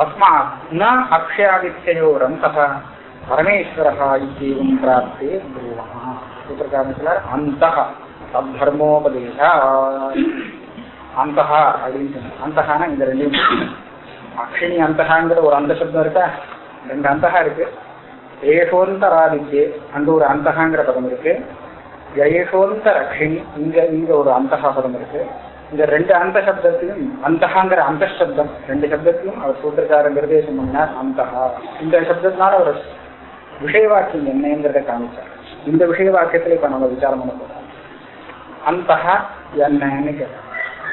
தஸ்மாத் ந அக்ஷயாதித்யோரந்தக பரமேஸ்வரஹா இத்தேவம் பிராப்தே பூவா சூத்திரக்காரத்தில் அந்தக தர்மோபதேசா அந்தகா அப்படின்னு சொன்னாங்க ஒரு அந்த சப்தம் ரெண்டு அந்தகா இருக்கு ஏஷோந்தராதித்யே அங்க ஒரு அந்தகாங்கிற பதம் இருக்கு யயேஷோந்த ரக்ஷினி ஒரு அந்தகா பதம் இருக்கு இந்த ரெண்டு அந்த சப்தத்தையும் அந்தஹாங்கிற அந்த சப்தம் ரெண்டு சப்தத்தையும் அவர் சூத்திரக்காரன் நிர்தேசம் பண்ணார் அந்தஹா. இந்த சப்தத்தினால அவர் விஷய வாக்கியம் என்னங்கிறத காமிச்சார். இந்த விஷய வாக்கியத்துல இப்ப நம்ம விசாரம் பண்ண போறோம். அந்தஹா என்னன்னு கேட்டார்.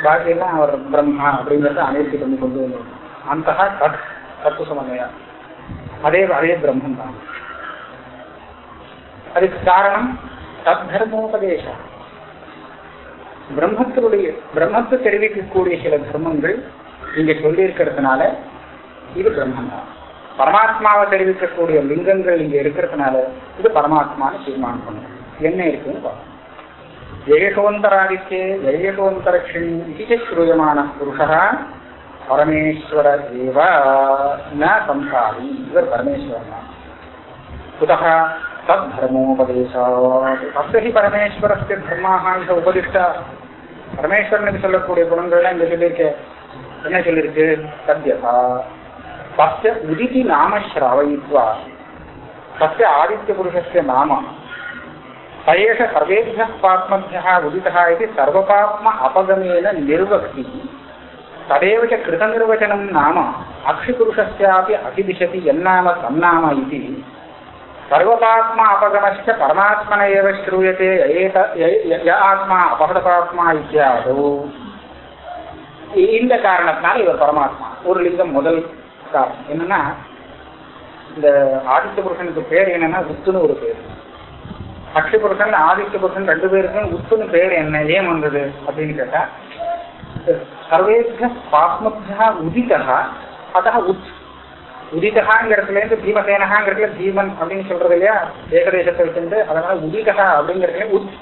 பாக்கியெல்லாம் அவர் பிரம்மா அப்படிங்கறத அனைத்து பண்ணி கொண்டு வந்து அந்தஹா தத் தத்துவ சமன்மையா அதே அதே பிரம்மன் தான் அதுக்கு காரணம் தத் தர்மோபதேசம். பிரம்மத்தினுடைய பிரம்மத்தை தெரிவிக்கக்கூடிய சில தர்மங்கள் இங்க சொல்லியிருக்கிறதுனால இது பிரம்மம் தான் பரமாத்மாவை தெரிவிக்கக்கூடிய லிங்கங்கள் இங்க இருக்கிறதுனால இது பரமாத்மான்னு தீர்மானம் பண்ணும். என்ன இருக்குன்னு பார்க்கணும் ஜெயசோந்தராதித்யே ஜெயசோந்தரக்ஷிணி இது ஸ்ரூயமான புருஷா பரமேஸ்வர ஏவ ந சம்சாரி இவர் பரமேஸ்வரன் தான். ತದ್ಧರ್ಮೋಪದೇಶಾತ್ ಅಸ್ತಿ ಪರಮೇಶ್ವರಸ್ಯ ಧರ್ಮ ಅಂತ ಉಪದಿಷ್ಟ பரமேஸ்வரனுக்கு சொல்லக்கூடிய குணங்கள்லாம் இங்க சொல்லியிருக்கே. என்ன சொல்லியிருக்கு? சத்யதா தஸ்ய உதிதி நாம ஸ்ராவயித்வா। தஸ்ய ஆதித்ய புருஷஸ்ய நாம। சயேஷ சர்வேபிய பாத்மபியா உதிதா இது சர்வபாத்ம அபகமேன நிர்வக்தி। ததேவ ச கிருத நிர்வச்சனம் நாம அக்ஷிபுருஷஸ்யாபி அபிதிஷதி என்னாம சன்னாம இது சர்வபாத்மா அபகமஸ்ய பரமாத்மன ஏவ ஸ்ரூயத்தே ய ஆத்மா அபகதாத்மா இத்தியாதோ. இந்த காரணத்தினால இவர் பரமாத்மா. ஒரு லிங்கம் முதல் காரணம். என்னன்னா இந்த ஆதித்த புருஷனுக்கு பேர் என்னன்னா உத்துன்னு ஒரு பேர். அக்ஷி புருஷன் ஆதித்த புருஷன் ரெண்டு பேருக்கும் உத்துன்னு பேர் என்ன? ஏன் வந்தது? அப்படின்னு கேட்டா சர்வேபிய பாப்மபியா உதிதா அத உத் உதிதகாங்கிறதுல இருந்து பீமசேனகாங்கிறதுல பீமன் அப்படின்னு சொல்றது இல்லையா? ஏகதேசத்தை வச்சுட்டு அதனால உதிதகா அப்படிங்கிறதுல உத்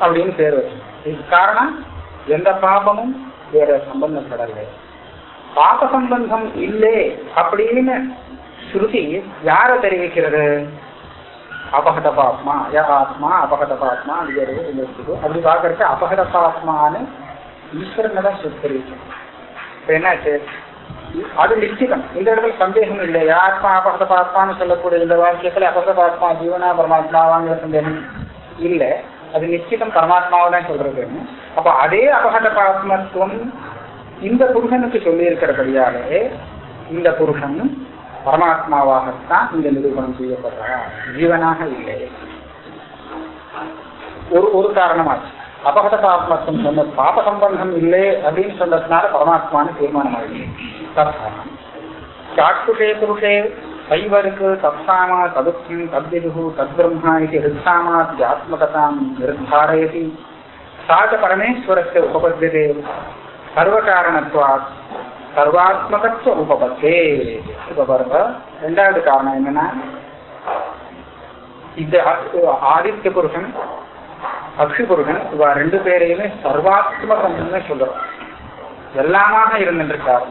அப்படின்னு பேர் வச்சு இதுக்கு காரணம் எந்த பாபமும் வேற சம்பந்தம் சம்பந்தப்படலை பாப சம்பந்தம் இல்லை அப்படின்னு ஸ்ருதி யார தெரிவிக்கிறது? அபகத பாத்மா யா ஆத்மா அபகத பாத்மா அது அப்படி பாக்குறதுக்கு அபகத பாத்மான்னு ஈஸ்வரனை தான் தெரிவிக்கும் இப்ப என்னாச்சு? அது நிச்சயம். இந்த இடத்துல சந்தேகம் இல்லை. ஆத்மா அபகத பாத்மான்னு சொல்லக்கூடிய இந்த வாக்கியத்துல அபகத பாத்மா ஜீவனா பரமாத்மாவாங்கிற சந்தேகம் இல்லை. அது நிச்சயம் பரமாத்மாவை தான் சொல்றது. அப்ப அதே அபகத பாத்மத்துவம் இந்த புருஷனுக்கு சொல்லி இருக்கிறபடியாலே இந்த புருஷன் பரமாத்மாவாகத்தான் இந்த நிரூபணம் செய்யப்படுறார். ஜீவனாக இல்லை. ஒரு ஒரு காரணமாச்சு. அபகத பாத்மத்துவம் சொன்ன பாப சம்பந்தம் இல்லை அப்படின்னு சொன்னதுனால பரமாத்மான்னு தீர்மானம் ஆகிடுச்சு தத்காரணம் சாட்சுஷே புருஷே சைவருக்கு தத்சாமா ததுக்கம் தத்விதுகு தத்பிரம்மா இது ஹிருத்சாமாத் ஆத்மகதாம் நிர்தாரயதி. சா பரமேஸ்வரஸ்ய உபபத்தியதே சர்வகாரணத்துவாத் சர்வாத்மகத்துவ உபபத்தே. இப்ப பாருங்க ரெண்டாவது காரணம் என்னன்னா இந்த ஆதித்ய புருஷன் அக்ஷி புருஷன் இவ ரெண்டு பேரையுமே சர்வாத்மகம்னு சொல்றோம். எல்லாமாக இருந்துட்டு இருக்காரு.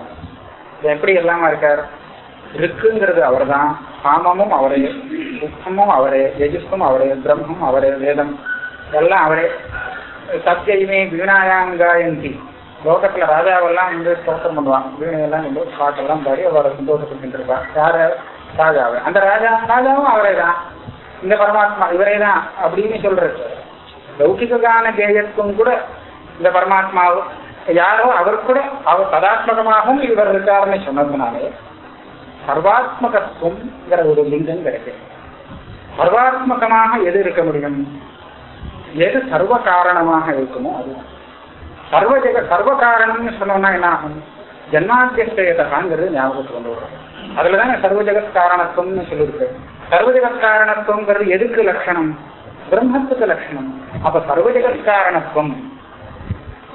எப்படி எல்லாமா இருக்கார்? ருக்குங்கிறது அவர்தான். காமமும் அவரே துக்கமும் அவரே யஜுஸ்தும் அவரே பிரம்மம் அவரே வேதம் எல்லாம் அவரே. சத்தியமே வீணாயாங்காயந்தி. லோகத்துல ராஜாவெல்லாம் வந்து ஸ்தோத்திரம் பண்ணுவான் வீணையெல்லாம் வந்து பாட்டெல்லாம் பாடி அவரை சந்தோஷப்பட்டு இருப்பார். யார? ராஜாவை. அந்த ராஜா ராஜாவும் அவரே தான் இந்த பரமாத்மா இவரே தான் அப்படின்னு சொல்றது லௌகிக தேயத்துக்கும் கூட இந்த பரமாத்மாவும் யாரோ அவர் கூட அவர் சதாத்மகமாகவும் இவர் இருக்காருன்னு சொன்னதுனாலே சர்வாத்மகத்துவம்ங்கிற ஒரு லிங்கம் கிடைக்கிறது சர்வாத்மகமாக எது இருக்க முடியும்? எது சர்வ காரணமாக இருக்குமோ அது. சர்வ ஜெக சர்வ காரணம்னு சொன்னோம்னா என்ன ஆகும்? ஜன்மாத்தியஸ்தேதகாங்கிறது ஞாபகத்துக்கு கொண்டு வரும். அதுலதானே சர்வ ஜெகத் காரணத்துவம்னு சொல்லியிருக்கு சர்வ ஜெகத் காரணத்துவங்கிறது எதுக்கு லட்சணம்? பிரம்மத்துக்கு லட்சணம். அப்ப சர்வ ஜெகத் காரணத்துவம்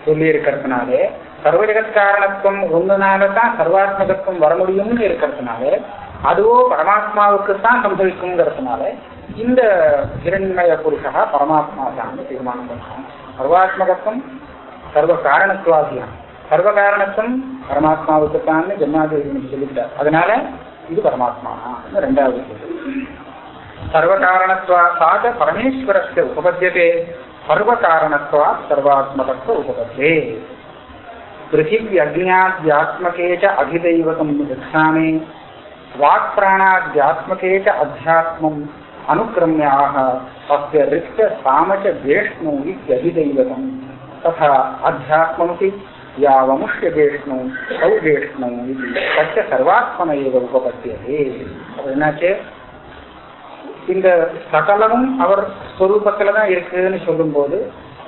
சொல்லி இருக்கிறதுனாலே சர்வ காரணத்துவம் ஒண்ணுனால தான் சர்வாத்மகத்துவம் வர முடியும்னு இருக்கிறதுனாலே அதுவோ பரமாத்மாவுக்கு தான் சம்பவிக்கும்ங்கிறதுனால இந்த இரண்மய புருஷா பரமாத்மா தான் தீர்மானம் பண்ணுறான் சர்வாத்மகத்துவம் சர்வ காரணத்துவாதியம் சர்வ காரணத்துவம் பரமாத்மாவுக்குத்தான் ஜென்மாதி சொல்லிட்டார் அதனால இது பரமாத்மா ரெண்டாவது சர்வ சாத பரமேஸ்வரஸ்ய உபபத்தியதே. सर्व कारण सर्वात्म पृथिवी अज्ञाद्यात्मके च अधिदैवतं दक्षाणे वाक्प्राणाद्यात्मके च अध्यात्मम् अनुक्रम्याः। अस्य रिक्त साम च वेष्णो इत्यधिदैवतं तथा अध्यात्ममपि यावमुष्य वेष्णो सौ वेष्णो इति तच्च सर्वात्मन एव उपपद्यते। न चेत् இந்த சகலமும் அவர் ஸ்வரூபத்துல தான் இருக்குன்னு சொல்லும்போது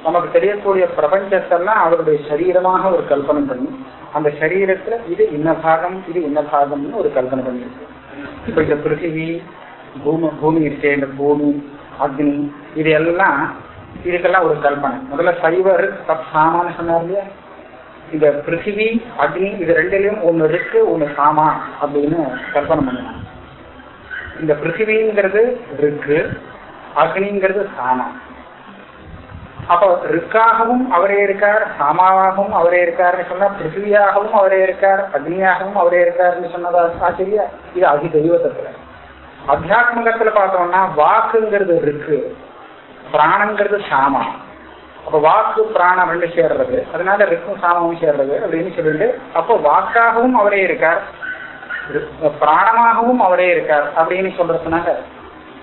நமக்கு தெரியக்கூடிய பிரபஞ்சத்தெல்லாம் அவருடைய சரீரமாக ஒரு கல்பனை பண்ணி அந்த சரீரத்துல இது இன்ன பாகம் இது இன்ன பாகம்னு ஒரு கல்பனை பண்ணியிருக்கு. இப்ப இந்த பிருத்திவி பூமி பூமி இருக்கே இந்த பூமி அக்னி இது எல்லாம் இதுக்கெல்லாம் ஒரு கல்பனை. முதல்ல சைவர் தப் சாமான்னு சொன்னார் இல்லையா? இந்த பிருத்திவி அக்னி இது ரெண்டுலயும் ஒண்ணு இருக்கு ஒண்ணு சாமா அப்படின்னு கல்பனை பண்ணினாங்க. இந்த பிருத்திவிங்கிறது ரிக்கு அக்னிங்கிறது சாமா. அப்போ ரிக்காகவும் அவரே இருக்கார் சாமாவாகவும் அவரே இருக்காருன்னு சொன்னா பிருத்திவியாகவும் அவரே இருக்கார் அக்னியாகவும் அவரே இருக்காருன்னு சொன்னதா ஆச்சரியா? இது அதி தெய்வத்தத்துல அத்தியாத்மகத்துல பார்த்தோம்னா வாக்குங்கிறது ரிக்கு பிராணங்கிறது சாமா. அப்ப வாக்கு பிராணம் ரெண்டு சேர்றது. அதனால ரிக்கும் சாமமும் சேர்றது அப்படின்னு சொல்லிட்டு அப்போ வாக்காகவும் அவரே இருக்கார் பிராணமாகவும் அவரே இருக்கார் அப்படின்னு சொல்றதுனால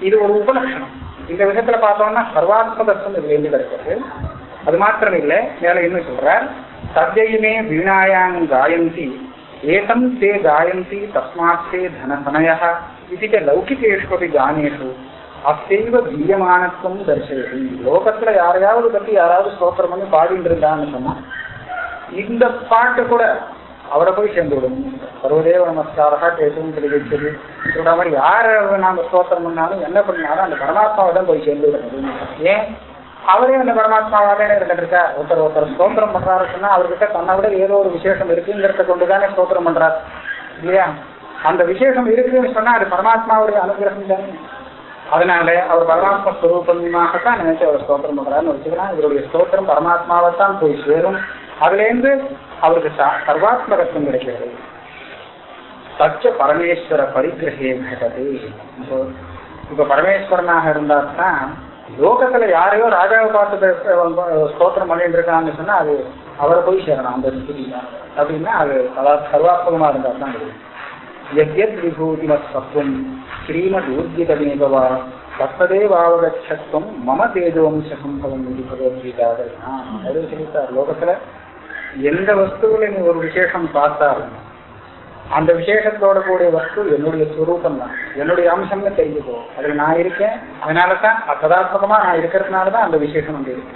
இது ஒரு உபலட்சணம். இந்த விஷயத்துல பார்த்தோம்னா சர்வாத்ம தர்சனம் இதுல இருந்து கிடைக்கிறது. அது மாத்திரம் இல்லை மேல இன்னும் சொல்றார்? சத்யயுமே வீணாயாங் காயந்தி ஏதம் தே காயந்தி தஸ்மாத் தே தனசனய இது லௌகிகேஷ்வபி கானேஷு அசைவ வீயமானத்துவம் தரிசனம் லோகத்துல யாரையாவது பத்தி யாராவது ஸ்தோத்திரம் பண்ணி பாடிட்டு இருந்தான்னு சொன்னா இந்த பாட்டு கூட அவரை போய் சேர்ந்து விடும் சர்வதேவ நமஸ்காரா கேட்டும் தெரிவிச்சது சொல்ற மாதிரி யார நாம ஸ்தோத்திரம் பண்ணாலும் என்ன பண்ணாலும் அந்த பரமாத்மாவை தான் போய் சேர்ந்து விடணும் ஏன்? அவரே அந்த பரமாத்மாவாக இருந்துட்டு இருக்கா ஒருத்தர் ஒருத்தர் ஸ்தோத்திரம் பண்றாரு சொன்னா அவர்கிட்ட தன்னை விட ஏதோ ஒரு விசேஷம் இருக்குங்கிறத கொண்டுதானே ஸ்தோத்திரம் பண்றாரு. இல்லையா? அந்த விசேஷம் இருக்குன்னு சொன்னா அது பரமாத்மாவுடைய அனுகிரகம் தானே. அதனால அவர் பரமாத்மா ஸ்வரூபமாகத்தான் நினைச்சு அவர் ஸ்தோத்திரம் பண்றாருன்னு வச்சுக்கலாம். இவருடைய ஸ்தோத்திரம் பரமாத்மாவை தான் போய் சேரும். அதுல இருந்து அவருக்கு சர்வாத்மகத்துவம் கிடைக்கிறது. சச்ச பரமேஸ்வர பரிகிரகே கடது இப்ப பரமேஸ்வரனாக இருந்தாத்தான் லோகத்துல யாரையோ ராஜாவை பார்த்து ஸ்தோத்திரம் பண்ணிட்டு இருக்காங்கன்னு சொன்னா அது அவரை போய் சேரணும் அந்த ஸ்திதி அப்படின்னா அது அதாவது சர்வாத்மகமா இருந்தா தான் எத்யத் விபூதிமத் சத்துவம் ஸ்ரீமத் ஊர்ஜிதமேகவா தத்ததேவாவகச்சத்துவம் மம தேஜோம்ச சம்பவம் இது பகவத்கீதாவில் அதாவது சொல்லிட்டார். லோகத்துல எந்த வஸ்துவில நீ ஒரு விசேஷம் பார்த்தாலும் அந்த விசேஷத்தோட கூடிய வஸ்து என்னுடைய சுரூபம் தான் என்னுடைய அம்சம்னு தெரிஞ்சுக்கோ அதுல நான் இருக்கேன். அதனால தான் சதாத்மகமா நான் இருக்கிறதுனால தான் அந்த விசேஷம் வந்து இருக்கு.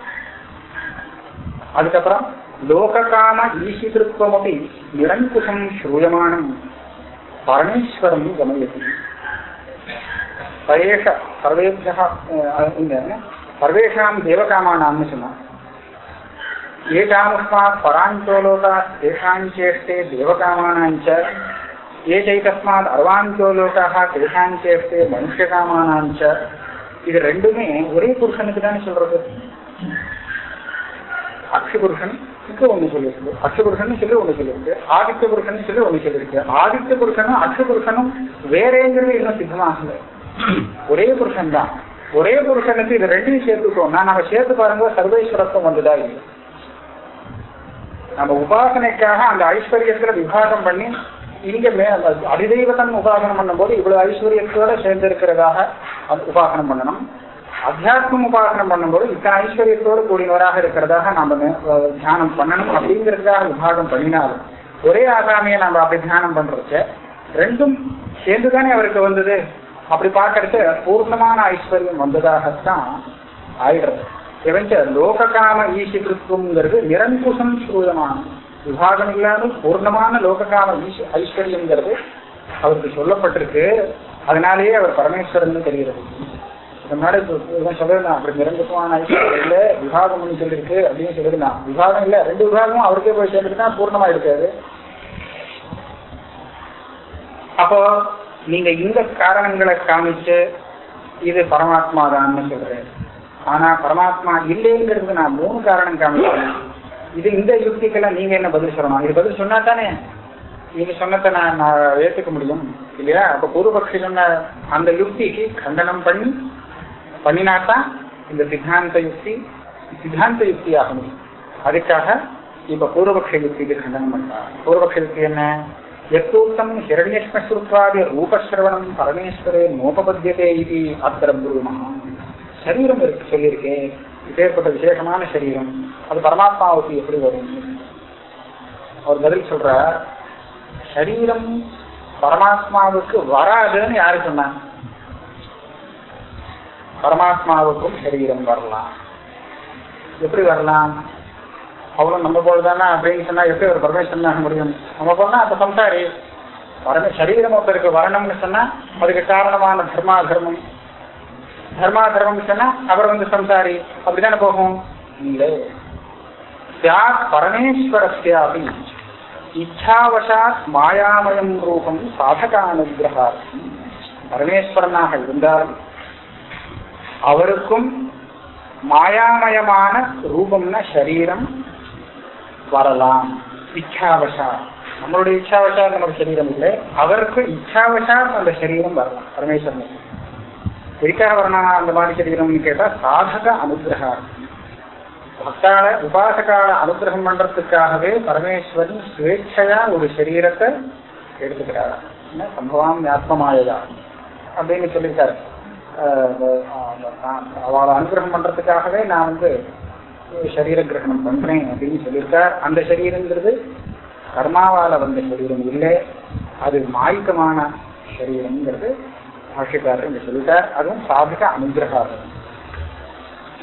அதுக்கப்புறம் லோககாம ஈசிதிருத்துவம் அப்படி நிரங்குஷம் ஸ்ரூயமானம் பரமேஸ்வரம் கமயதி. பரேஷ சர்வேபியா இந்த சர்வேஷாம் தேவகாமானாம்னு சொன்னான் ஏகாமுஸ்மாத் பராஞ்சோலோகாத் தேஷாஞ்சேஷ்டே தேவகாமானாஞ்ச ஏ சைதஸ்மாத் அர்வாஞ்சோலோகாக தேஷாஞ்சேஷ்டே மனுஷகாமானாஞ்ச இது ரெண்டுமே ஒரே புருஷனுக்கு தானே சொல்றது அக்ஷ புருஷன் ஒண்ணு சொல்லியிருக்கு அக்ஷ புருஷன் சொல்லி ஒண்ணு சொல்லியிருக்கு ஆதித்ய புருஷன் சொல்லி ஒண்ணு சொல்லியிருக்கு ஆதித்ய புருஷனும் அக்ஷ புருஷனும் வேறேங்கிறது இன்னும் சித்தமாகல ஒரே புருஷன் தான் ஒரே புருஷனுக்கு இது ரெண்டையும் சேர்த்துட்டோம்னா நம்ம சேர்த்து பாருங்க சர்வேஸ்வரத்துவம் வந்துதா இல்லை நம்ம உபாசனைக்காக அந்த ஐஸ்வர்யத்துல விவாகம் பண்ணி இங்க மே அதிதெய்வத்தன் உபாசனம் பண்ணும்போது இவ்வளவு ஐஸ்வர்யத்தோட சேர்ந்து இருக்கிறதாக உபாசனம் பண்ணணும். அத்தியாத்மம் உபாசனம் பண்ணும்போது இத்தனை ஐஸ்வர்யத்தோடு கூடியவராக இருக்கிறதாக நாம தியானம் பண்ணணும் அப்படிங்கிறதுக்காக விபாகம் பண்ணினாலும் ஒரே ஆசாமியை நம்ம அப்படி தியானம் பண்றதுக்கு ரெண்டும் சேர்ந்துதானே அவருக்கு வந்தது? அப்படி பார்க்கறது பூர்ணமான ஐஸ்வர்யம் வந்ததாகத்தான் ஆயிடுறது. எவஞ்ச லோககாம ஈசிகிருத்துவங்கிறது நிரங்குசம் சூழமான விபாகம் இல்லாமல் பூர்ணமான லோககாம ஈஸ் ஐஸ்வர்யங்கிறது அவருக்கு சொல்லப்பட்டிருக்கு. அதனாலேயே அவர் பரமேஸ்வரன் தெரிகிறது. முன்னாடி சொல்லிருந்தான் அப்படி நிரங்குசமான ஐஸ்வர்யம் இல்லை விபாகம் சொல்லிருக்கு அப்படின்னு சொல்லியிருந்தான் விபாகம் இல்லை ரெண்டு விபாகமும் அவருக்கே போய் சேர்ந்துட்டு பூர்ணமா இருக்காது அப்போ நீங்க இந்த காரணங்களை காமிச்சு இது பரமாத்மா தான் சொல்றேன். ஆனா பரமாத்மா இல்லைங்கிறதுக்கு நான் மூணு காரணம் காமிக்கிறேன். இது இந்த யுக்திக்கெல்லாம் நீங்க என்ன பதில் சொல்லணும்? இது பதில் சொன்னா தானே நீங்க சொன்னதை நான் நான் ஏற்றுக்க முடியும் இல்லையா? அப்ப பூர்வபக்ஷி சொன்ன அந்த யுக்திக்கு கண்டனம் பண்ணி பண்ணினாத்தான் இந்த சித்தாந்த யுக்தி சித்தாந்த யுக்தி ஆக முடியும். அதுக்காக இப்ப பூர்வபக்ஷ யுக்திக்கு கண்டனம் பண்றாங்க பூர்வபக்ஷ யுக்தி என்ன? எத்தூத்தம் ஹிரண்யஸ்மஸ்ருத்வாதி ரூபஸ்ரவணம் பரமேஸ்வரே நோபபத்தியதே இது அத்திரம் குருமா சரீரம் இருக்கு சொல்லியிருக்கேன். இப்பேற்பட்ட விசேஷமான சரீரம். அது பரமாத்மாவுக்கு எப்படி வரும்? அவர் பதில் சொல்ற சரீரம் பரமாத்மாவுக்கு வராதுன்னு யாரு சொன்னாங்க பரமாத்மாவுக்கும் சரீரம் வரலாம். எப்படி வரலாம்? அவளும் நம்ம போலதானா? அப்படின்னு சொன்னா எப்படி ஒரு பரமேஸ்வரன் ஆக முடியும்? நம்ம போலனா அப்ப சம்சாரி வரணும் சரீரம் ஒருத்தருக்கு வரணும்னு சொன்னா அதுக்கு காரணமான தர்மா தர்மம் தர்மா தர்மம் சொன்னா அவர் வந்து சம்சாரி. அப்படித்தானே போகும்? இல்லை. தியாக் பரமேஸ்வரஸ்யாபி இச்சாவசாத் மாயாமயம் ரூபம் சாதகானுகிரகார்த்தம் பரமேஸ்வரனாக இருந்தாலும் அவருக்கும் மாயாமயமான ரூபம்னா சரீரம் வரலாம். இச்சாவசா நம்மளுடைய இச்சாவசா நமக்கு சரீரம் இல்லை. அவருக்கு இச்சாவசா அந்த சரீரம் வரலாம். பரமேஸ்வரனுக்கு. எதுக்காக வரணும் அந்த மாதிரி கிடைக்கணும்னு கேட்டால் சாதக அனுகிரகம் பக்தால உபாசகால அனுகிரகம் பண்றதுக்காகவே பரமேஸ்வரன் சுவேட்சையா ஒரு சரீரத்தை எடுத்துக்கிறார். என்ன சம்பவம் ஆத்மமாயதா அப்படின்னு சொல்லியிருக்காரு அவளை அனுகிரகம் பண்றதுக்காகவே நான் வந்து சரீர கிரகணம் பண்றேன் அப்படின்னு சொல்லியிருக்கார். அந்த சரீரங்கிறது கர்மாவால வந்த சரீரம் இல்லை. அது மாய்க்கமான சரீரம்ங்கிறது பாஷ்யக்காரர் இங்க சொல்லிட்டார் அதுவும் சாதிக அனுகிரகாரம்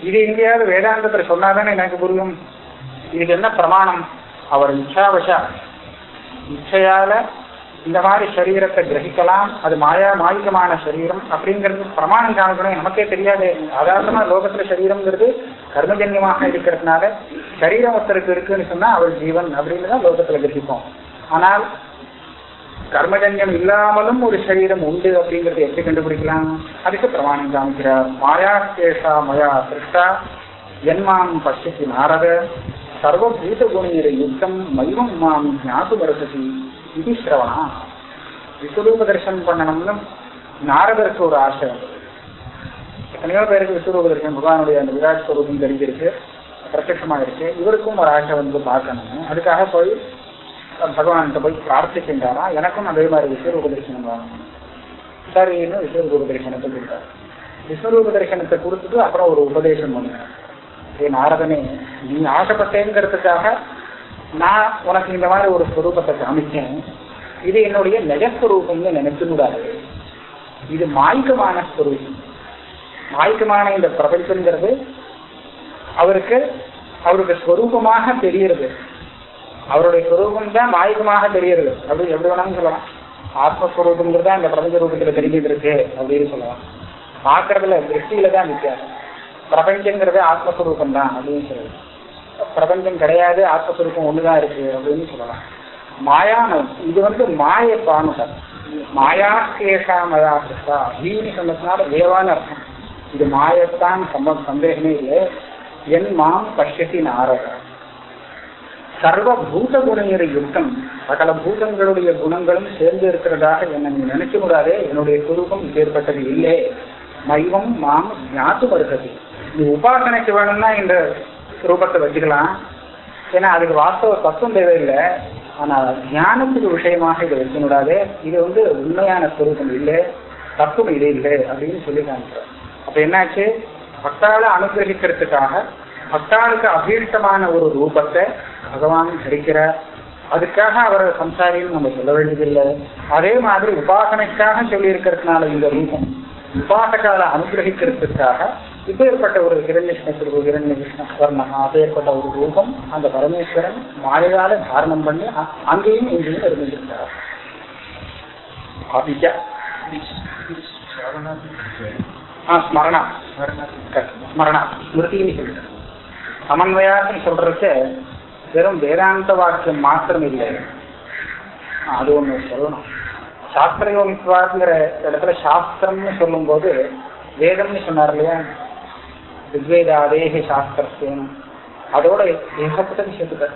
இது எங்கேயாவது வேதாந்தத்துல சொன்னாதானே எனக்கு புரியும் இதுக்கு என்ன பிரமாணம் அவர் இச்சாவசா இச்சையால இந்த மாதிரி சரீரத்தை கிரகிக்கலாம் அது மாயா மாயிகமான சரீரம் அப்படிங்கிறது பிரமாணம் காமிக்கணும் நமக்கே தெரியாது சாதாரணமா லோகத்துல சரீரம்ங்கிறது கர்மஜன்யமாக இருக்கிறதுனால சரீரம் ஒருத்தருக்கு இருக்குன்னு சொன்னா அவர் ஜீவன் அப்படின்னு தான் லோகத்துல கிரகிப்போம் ஆனால் கர்மஜன்யம் இல்லாமலும் ஒரு சரீரம் உண்டு அப்படிங்கறத எப்படி கண்டுபிடிக்கலாம்? அதுக்கு பிரமாணம் காமிக்கிறார். மாயா கேஷா மயா சிருஷ்டா என்மாம் பசிக்கு நாரத. சர்வபூத குணியரை யுத்தம் மயிரும் மாம் ஞாபு வருசதி இது சிரவணா விஸ்வரூப தரிசனம் பண்ணணும்னு நாரதருக்கு ஒரு ஆசை. எத்தனையோ பேருக்கு விஸ்வரூப தரிசனம் பகவானுடைய அந்த விராட் ஸ்வரூபம் தெரிஞ்சிருக்கு பிரத்யட்சமா இருக்கு. இவருக்கும் ஒரு ஆசை வந்து பார்க்கணும். அதுக்காக போய் பகவான்கிட்ட போய் பிரார்த்திக்கின்றாரா? எனக்கும் அதே மாதிரி விஸ்வரூப தரிசனம் வாங்கணும் சரின்னு விஸ்வரூப தரிசனத்தை கொடுத்தாரு. விஸ்வரூப தரிசனத்தை கொடுத்துட்டு அப்புறம் ஒரு உபதேசம் பண்ணுங்க. ஏ நாரதனே நீ ஆசைப்பட்டேங்கிறதுக்காக நான் உனக்கு இந்த மாதிரி ஒரு ஸ்வரூபத்தை காமிச்சேன். இது என்னுடைய நிஜஸ்வரூபம்னு நினைச்சுடாது இது மாய்க்கமான ஸ்வரூபம். மாய்க்கமான இந்த பிரபஞ்சங்கிறது அவருக்கு அவருக்கு ஸ்வரூபமாக தெரிகிறது. அவருடைய சுரூபம் தான் மாயகமாக தெரியுது அப்படின்னு எப்படி வேணாலும் சொல்லலாம். ஆத்மஸ்வரூபங்கிறது தான் இந்த பிரபஞ்ச ரூபத்துல தெரிஞ்சுட்டு இருக்கு அப்படின்னு சொல்லலாம். பாக்குறதுல திருஷ்டியில தான் வித்தியாசம். பிரபஞ்சங்கிறது ஆத்மஸ்வரூபம் தான் அப்படின்னு சொல்லுது பிரபஞ்சம் கிடையாது ஆத்மஸ்வரூபம் ஒண்ணுதான் இருக்கு அப்படின்னு சொல்லலாம். மாயான இது வந்து மாய பானுகள் மாயா கேஷா மயா கிருஷ்ணா அப்படின்னு சொன்னதுனால தேவான்னு அர்த்தம். இது மாயத்தான் சம்ம சந்தேகமே இல்லை. என் மாம் பஷ்யத்தி நாரதா. சர்வபூத குணங்கிற யுத்தம் சகல பூதங்களுடைய குணங்களும் சேர்ந்து இருக்கிறதாக என்ன நீ நினைக்க கூடாதே என்னுடைய குரூபம் ஏற்பட்டது இல்லை. மைவம் மாம் ஞாத்து வருகிறது நீ உபாசனைக்கு வேணும்னா இந்த ரூபத்தை வச்சுக்கலாம். ஏன்னா அதுக்கு வாஸ்தவ தத்துவம் தேவையில்லை. ஆனால் ஞானத்துக்கு விஷயமாக இதை வைக்கக்கூடாது இது வந்து உண்மையான சுரூபம் இல்லை. தத்துவம் இது இல்லை அப்படின்னு சொல்லி காமிக்கிறோம் அப்ப என்னாச்சு? பக்தால அனுகிரகிக்கிறதுக்காக பக்தாளுக்கு அபீஷ்டமான ஒரு ரூபத்தை பகவான் தரிக்கிறார் அதுக்காக அவர் சம்சாரின்னு நம்ம சொல்ல வேண்டியதில்லை. அதே மாதிரி உபாசனைக்காக சொல்லி இருக்கிறதுனால இந்த ரூபம். உபாசகால அனுகிரகிக்கிறதுக்காக இப்பேற்பட்ட ஒரு ஹிரண்யகிருஷ்ண ஹிரண்ய கிருஷ்ண வர்ணகா அப்பேற்பட்ட ஒரு ரூபம் அந்த பரமேஸ்வரன் மாலையால தாரணம் பண்ணி அங்கேயும் இங்கேயும் இருந்திருக்கிறார் அபிஜா ஆ ஸ்மரணா. ஸ்மரணா. ஸ்மிருதின்னு சொல்லிட்டார் சமன்வயான்னு சொல்றதுக்கு வெறும் வேதாந்த வாக்கியம் மாத்திரம் இல்லை அது ஒண்ணு சொல்லணும். சாஸ்திரயோகித்வாங்கிற இடத்துல சாஸ்திரம்னு சொல்லும்போது வேதம்னு சொன்னார் இல்லையா? ரிக்வேதாதேக சாஸ்திரத்தையும் அதோட ஏகப்பட்ட விஷயத்துக்கு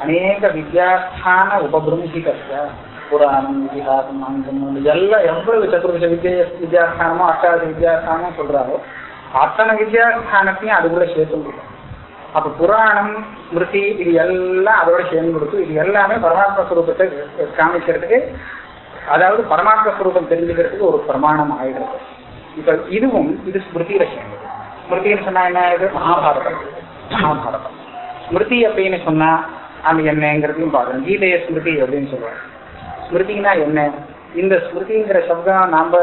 அநேக வித்யாஸ்தான உபபிரம்சிகஸ்ய புராணம் இதிகாசம் அங்கம் இதெல்லாம் எவ்வளவு சதுர்விஷ வித்ய வித்யாஸ்தானமோ அஷ்டாவது வித்யாஸ்தானமோ சொல்றாரோ அத்தனை வித்யாஸ்தானத்தையும் அதுக்குள்ள சேர்த்து கொடுக்கும் அப்ப புராணம் ஸ்மிருதி இது எல்லாம் அதோட சேர்ந்து கொடுத்து இது எல்லாமே பரமாத்ம ஸ்வரூபத்தை காமிக்கிறதுக்கு அதாவது பரமாத்ம ஸ்வரூபம் தெரிஞ்சுக்கிறதுக்கு ஒரு பிரமாணம் ஆயிடுறது இப்ப இதுவும் இது ஸ்மிருதியில சேர்ந்தது ஸ்மிருதின்னு சொன்னா என்ன இது? மகாபாரதம். மகாபாரதம். ஸ்மிருதி அப்படின்னு சொன்னா அது என்னங்கிறதையும் பார்க்கணும் கீதைய ஸ்மிருதி அப்படின்னு சொல்லுவாங்க. ஸ்மிருதினா என்ன? இந்த ஸ்மிருதிங்கிற சப்தம் நாம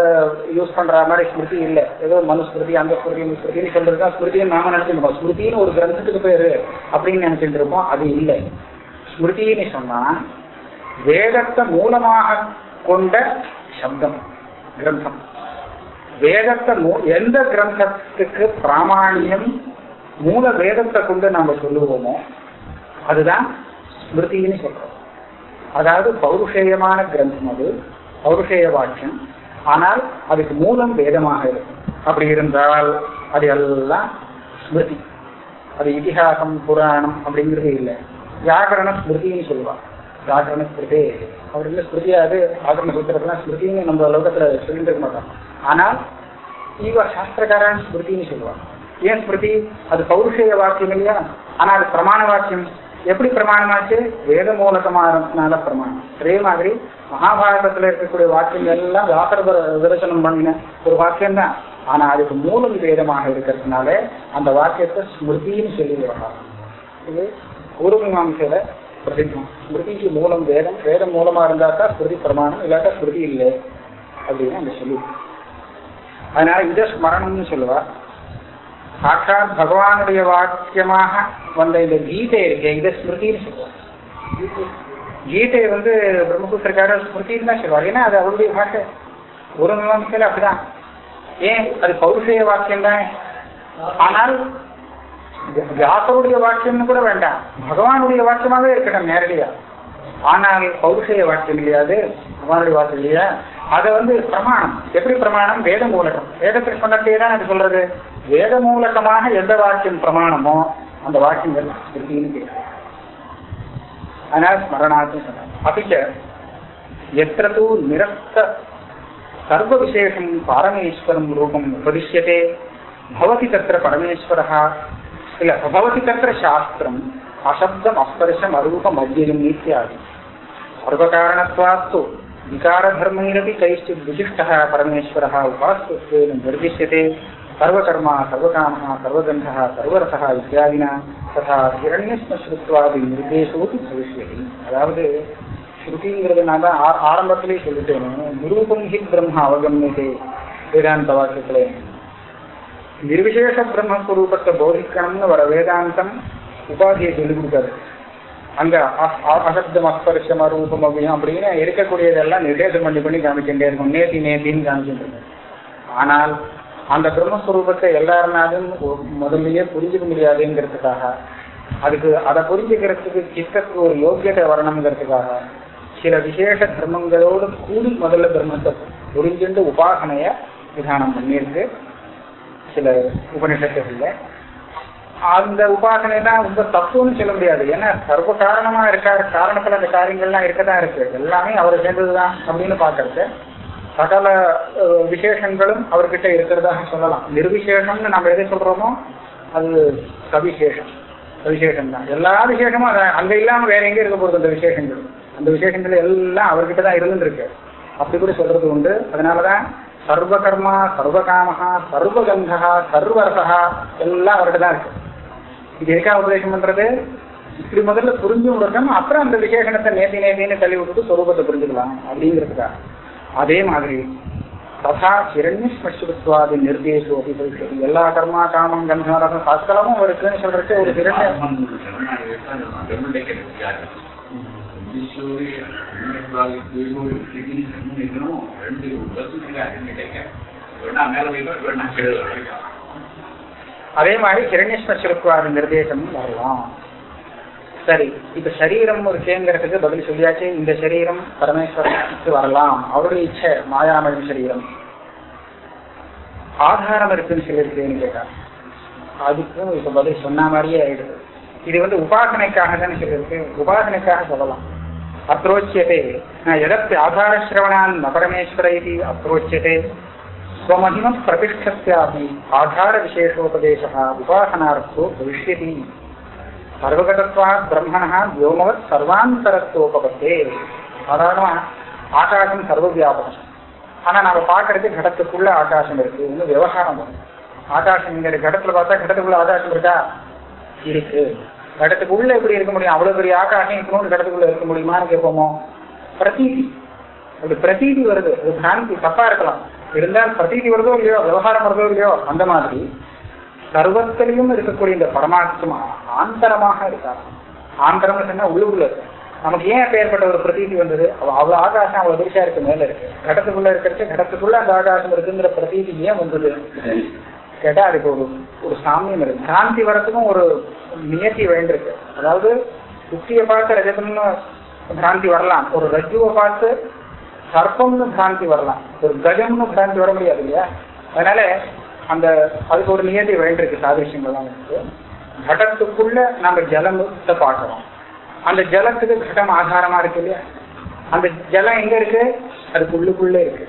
யூஸ் பண்ற மாதிரி ஸ்மிருதி இல்லை. ஏதோ மனுஸ்மிருதி அந்த ஸ்மிருதி இந்த ஸ்மிருதின்னு சொல்றது தான் ஸ்மிருதின்னு நாம நினைச்சிருக்கோம். ஸ்மிருதின்னு ஒரு கிரந்தத்துக்கு பேரு அப்படின்னு நினைச்சிட்டு இருப்போம். அது இல்லை. ஸ்மிருதின்னு சொன்னா வேதத்தை மூலமாக கொண்ட சப்தம் கிரந்தம். வேதத்தை மூ- எந்த கிரந்தத்துக்கு பிராமணியம் மூல வேதத்தை கொண்டு நாம சொல்லுவோமோ அதுதான் ஸ்மிருதின்னு சொல்றோம். அதாவது பௌருஷேயமான கிரந்தம் அது. பௌருஷேய வாக்கியம் ஆனால் அதுக்கு மூலம் வேதமாக இருக்கும். அப்படி இருந்தால் அது எல்லாம் ஸ்மிருதி. அது இதிகாசம் புராணம் அப்படிங்கிறது இல்லை. வியாகரண ஸ்மிருதின்னு சொல்லுவாங்க. வியாகரண ஸ்மிருதி. அப்படி இல்லை ஸ்மிருதியா அது வியாகரண சூத்திரத்தெல்லாம் ஸ்மிருதின்னு நம்ம லோகத்துல சொல்லிட்டு இருக்க மாட்டோம். ஆனால் இவ சாஸ்திரக்காரன் ஸ்மிருதின்னு சொல்லுவாங்க. ஏன் ஸ்மிருதி? அது பௌருஷேய வாக்கியம் இல்லையா? ஆனா அது பிரமாண வாக்கியம் எப்படி பிரமாணமாச்சு? வேத மூலகமானதுனால பிரமாணம். அதே மாதிரி மகாபாரதத்துல இருக்கக்கூடிய வாக்கியங்கள் எல்லாம் வியாசர விரசனம் பண்ணின ஒரு வாக்கியம் தான் ஆனா அதுக்கு மூலம் வேதமாக இருக்கிறதுனால அந்த வாக்கியத்தை ஸ்மிருதின்னு சொல்லி வர்றாங்க இது பூர்வமீமாசையில பிரசித்தம் ஸ்மிருதிக்கு மூலம் வேதம் வேதம் மூலமா இருந்தா தான் ஸ்மிருதி பிரமாணம் இல்லாட்டா ஸ்மிருதி இல்லை. அப்படின்னு அந்த சொல்லி அதனால இத ஸ்மரணம்னு சொல்லுவா. சாட்சாத் பகவானுடைய வாக்கியமாக வந்த இந்த கீதை இருக்கே இதை ஸ்மிருதின்னு சொல்லுவாங்க. கீதை வந்து பிரம்மபுத்திரக்கார ஸ்மிருதின்னு தான் சொல்லுவார். ஏன்னா அது அவருடைய பாஷை ஒரு மீமாசையில அப்படிதான். ஏன்? அது பௌருஷய வாக்கியம் தான். ஆனால் வியாசருடைய வாக்கியம்னு கூட வேண்டாம். பகவானுடைய வாக்கியமாவே இருக்கட்டும் நேரடியா. ஆனால் பௌருஷய வாக்கியம் இல்லையாது பகவானுடைய வாக்கியம் இல்லையா? அதை வந்து பிரமாணம். எப்படி பிரமாணம்? வேதம் மூலகம் வேதத்திற்கு சொன்னதே தான் அது சொல்றது. வேத மூலகமாக எந்த வாக்கியம் பிரமாணமோ அந்த வாக்கியங்கள் ஸ்மிருதின்னு பேசும் அதனால் ஸ்மரணார்த்தம் சொன்னார் அப்பிச்ச எத்திர தூ நிரஸ்த சர்வ விசேஷம் பாரமேஸ்வரம் ரூபம் உபதிஷ்யதே பவதி தத்திர பரமேஸ்வரா இல்ல பவதி தத்திர சாஸ்திரம் அசப்தம் அஸ்பர்ஷம் அரூபம் அவ்யயம் இத்தியாதி சர்வகாரணத்வாத்து விகாரதர்மைரபி கைச்சித் விசிஷ்டः परमेश्वरः उपास्यत्वेन निर्दिश्यते सर्वकर्मा सर्वकामः सर्वगन्धः सर्वरसः इत्यादिना तथा हिरण्यस्मश्रुत्वादि निर्देशोपि भविष्यति அதாவது ஸ்ருதிங்கிறது நான் தான் ஆ- ஆரம்பத்திலே சொல்லிட்டேன் நிரூபம் ஹி பிரம்ம அவகமியதே வேதாந்த வாக்கியத்திலே நிர்விசேஷ பிரம்மஸ்வரூபத்தை போதிக்கணும்னு வர வேதாந்தம் உபாதியை சொல்லிக் கொடுக்காது அங்க அ- அ- அசப்தம் அஸ்பர்ஷம் அரூபம் அப்படின்னு அப்படின்னு இருக்கக்கூடியதெல்லாம் நிர்தேசம் பண்ணி பண்ணி காமிச்சுட்டே இருக்கும் நேத்தி நேத்தின்னு காமிச்சுட்டு இருக்கும் ஆனால் அந்த பிரம்மஸ்வரூபத்தை எல்லாருனாலும் முதல்லயே புரிஞ்சுக்க முடியாதுங்கிறதுக்காக அதுக்கு அதை புரிஞ்சுக்கிறதுக்கு சித்தத்துக்கு ஒரு யோக்கியத்தை வரணுங்கிறதுக்காக சில விசேஷ தர்மங்களோடு கூடி முதல்ல பிரம்மத்தை புரிஞ்சுட்டு உபாசனைய விதானம் பண்ணியிருக்கு. சில உபநிஷத்துகள்ல அந்த உபாசனை தான் ரொம்ப தப்புன்னு சொல்ல முடியாது. ஏன்னா சர்வ காரணமா இருக்காரு காரணத்துல அந்த காரியங்கள்லாம் இருக்கதான் இருக்கு. எல்லாமே அவரை சேர்ந்ததுதான் அப்படின்னு பாக்குறது சகல விசேஷங்களும் அவர்கிட்ட இருக்கிறதாக சொல்லலாம். நிர்விசேஷம்னு நம்ம எதை சொல்றோமோ அது சவிசேஷம். சவிசேஷம் தான். எல்லா விசேஷமும் அத- அங்க இல்லாம வேற எங்கே இருக்க போகுது அந்த விசேஷங்கள்? அந்த விசேஷங்கள் எல்லாம் அவர்கிட்ட தான் இருந்துருக்கு. அப்படி கூட சொல்றது உண்டு. அதனாலதான் சர்வகர்மா சர்வகாமஹா சர்வகந்தா சர்வரசா எல்லாம் அவர்கிட்ட தான் இருக்கு. இது எதுக்காக உபதேசம் பண்றது? இப்படி முதல்ல புரிஞ்சு விடணும் அப்புறம் அந்த விசேஷணத்தை நேத்தி நேத்தின்னு தள்ளி விட்டுட்டு சொரூபத்தை புரிஞ்சுக்கலாம் அப்படிங்கிறதுக்காக. அதே மாதிரி ததா ஹிரண்யஸ்மஸ்வாதி நிர்தேசம் அப்படி சொல்லிட்டு எல்லா கர்மா காமம் கந்தம் ரசம் இருக்குன்னு சொல்றதுக்கு ஒரு ஹிரண்ய அதே மாதிரி ஹிரண்யஸ்மஸ்ருத்வாதி நிர்தேசமும் வரலாம். சரி இப்ப சரீரம் ஒரு கேங்கிறதுக்கு பதில் சொல்லியாச்சு. இந்த சரீரம் பரமேஸ்வரனுக்கு வரலாம். அவருடைய இச்சை மாயாமயம் சரீரம். ஆதாரம் இருக்குன்னு சொல்லியிருக்கேன்னு கேட்டா அதுக்கும் இப்ப பதில் சொன்ன மாதிரியே ஆயிடுது. இது வந்து உபாசனைக்காக தான் சொல்லியிருக்கு. உபாசனைக்காக சொல்லலாம். அப்ரோச்சியதே. எதற்கு ஆதாரஸ்ரவணான் ந பரமேஸ்வர இது அப்ரோச்சியதே? ஸ்வமகிமம் பிரதிஷ்டத்யாபி ஆதார விசேஷோபதேச உபாசனார்த்தோ பவிஷ்யதி. சர்வகதத்வா பிரம்மணா வியோமவத் சர்வாந்தரத்தோபத்தே சாதாரணமா ஆகாசம் சர்வ வியாபகம் ஆனா நம்ம பாக்குறது கடத்துக்குள்ள ஆகாசம் இருக்கு. இன்னும் விவகாரம் வரும். ஆகாசம் இங்க கடத்துல பார்த்தா கடத்துக்குள்ள ஆகாசம் இருக்கா? இருக்கு. கடத்துக்குள்ள எப்படி இருக்க முடியும்? அவ்வளவு பெரிய ஆகாசம் இன்னொன்று கடத்துக்குள்ள இருக்க முடியுமான்னு கேட்போமோ? பிரதீதி. அப்படி பிரதீதி வருது. அது பிராந்தி தப்பா இருக்கலாம். இருந்தால் பிரதீதி வருதோ இல்லையோ விவகாரம் வருதோ இல்லையோ அந்த மாதிரி சர்வத்திலையும் இருக்கக்கூடிய இந்த பரமாத்மா ஆந்தரமாக இருக்கார். ஆந்தரம்னு சொன்னா உள்ளுக்குள்ள இருக்கு. நமக்கு ஏன் ஏற்பட்ட ஒரு பிரதீதி வந்தது? அவ்வளவு ஆகாசம் அவ்வளவு பெருசா இருக்கு மேல இருக்கு. கடத்துக்குள்ள இருக்கிறது கடத்துக்குள்ள அந்த ஆகாசம் இருக்குங்கிற பிரதீதி ஏன் வந்தது? கேட்டா அதுக்கு ஒரு ஒரு சாமியம் இருக்கு. சாந்தி வரத்துக்கும் ஒரு நியத்தி வேண்டிருக்கு அதாவது குட்டியை பார்த்து ரஜதம்னு பிராந்தி வரலாம். ஒரு ரஜுவை பார்த்து சர்ப்பம்னு பிராந்தி வரலாம். ஒரு கஜம்னு பிராந்தி வர முடியாது இல்லையா? அதனால அந்த அதுக்கு ஒரு நியதி வேண்டியிருக்கு சாதிருஷ்யங்கள்லாம் இருக்கு கடத்துக்குள்ள நம்ம ஜலத்தை பார்க்கிறோம். அந்த ஜலத்துக்கு கடம் ஆதாரமா இருக்கு இல்லையா? அந்த ஜலம் எங்க இருக்கு? அதுக்கு உள்ளுக்குள்ளே இருக்கு.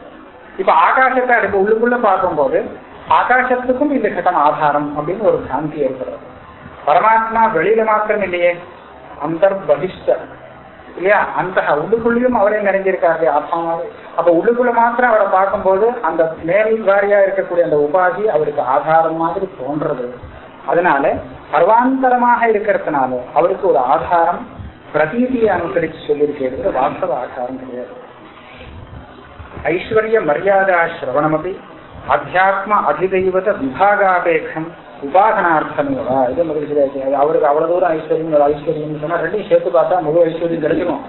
இப்ப ஆகாசத்தை அதுக்கு உள்ளுக்குள்ள பார்க்கும்போது ஆகாசத்துக்கும் இந்த கட்டம் ஆதாரம் அப்படின்னு ஒரு பிராந்தி ஏற்படுறது பரமாத்மா வெளியில மாத்திரம் இல்லையே. அந்த பகிஷ்ட இல்லையா? அந்த உள்ளுக்குள்ளேயும் அவரே நிறைஞ்சிருக்காரு ஆத்மாவே. அப்ப உள்ளுக்குள்ள மாத்திரம் அவரை பார்க்கும்போது அந்த மேல் வாரியா இருக்கக்கூடிய அந்த உபாதி அவருக்கு ஆதாரம் மாதிரி தோன்றது. அதனால சர்வாந்தரமாக இருக்கிறதுனால அவருக்கு ஒரு ஆதாரம் பிரதீதியை அனுசரிச்சு சொல்லியிருக்கிறது வாஸ்தவ ஆதாரம் கிடையாது. ஐஸ்வர்ய மரியாதா சிரவணமபி அத்தியாத்ம அதிதெய்வத விபாகாபேட்சம் உபாசனார்த்தமேவா இது முதல் சரியாச்சு அவருக்கு அவ்வளவு தூரம் ஐஸ்வர்யம் ஒரு ஐஸ்வர்யம் சொன்னா ரெண்டையும் சேர்த்து பார்த்தா முழு ஐஸ்வர்யம் கிடைச்சிடும்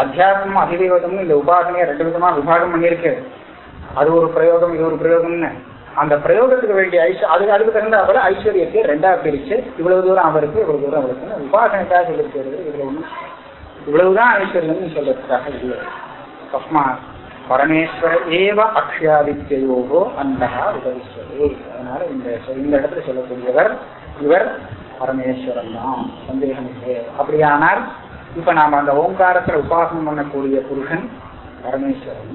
அத்தியாத்மம் அதிதெய்வதம்னு இந்த உபாசனையை ரெண்டு விதமா விபாகம் பண்ணியிருக்கு. அது ஒரு பிரயோகம் இது ஒரு பிரயோகம்னு அந்த பிரயோகத்துக்கு வேண்டிய ஐஸ்வர் அதுக்கு அதுக்கு தகுந்த போல ஐஸ்வர்யத்தை ரெண்டா பிரிச்சு இவ்வளவு தூரம் அவருக்கு இவ்வளவு தூரம் அவருக்கு உபாசனைக்காக சொல்லிருக்கிறது இதுல ஒண்ணு இவ்வளவுதான் ஐஸ்வர்யம்னு சொல்றதுக்காக இல்லை. தஸ்மாத் பரமேஸ்வர ஏவ அக்ஷயாதித்யோகோ அந்தகா உபரிஸ்வரே அதனால இந்த இந்த இடத்துல சொல்லக்கூடியவர் இவர் பரமேஸ்வரன் தான் சந்தேகம் இல்லை அப்படியானால் இப்ப நாம அந்த ஓங்காரத்துல உபாசனம் பண்ணக்கூடிய புருஷன் பரமேஸ்வரன்.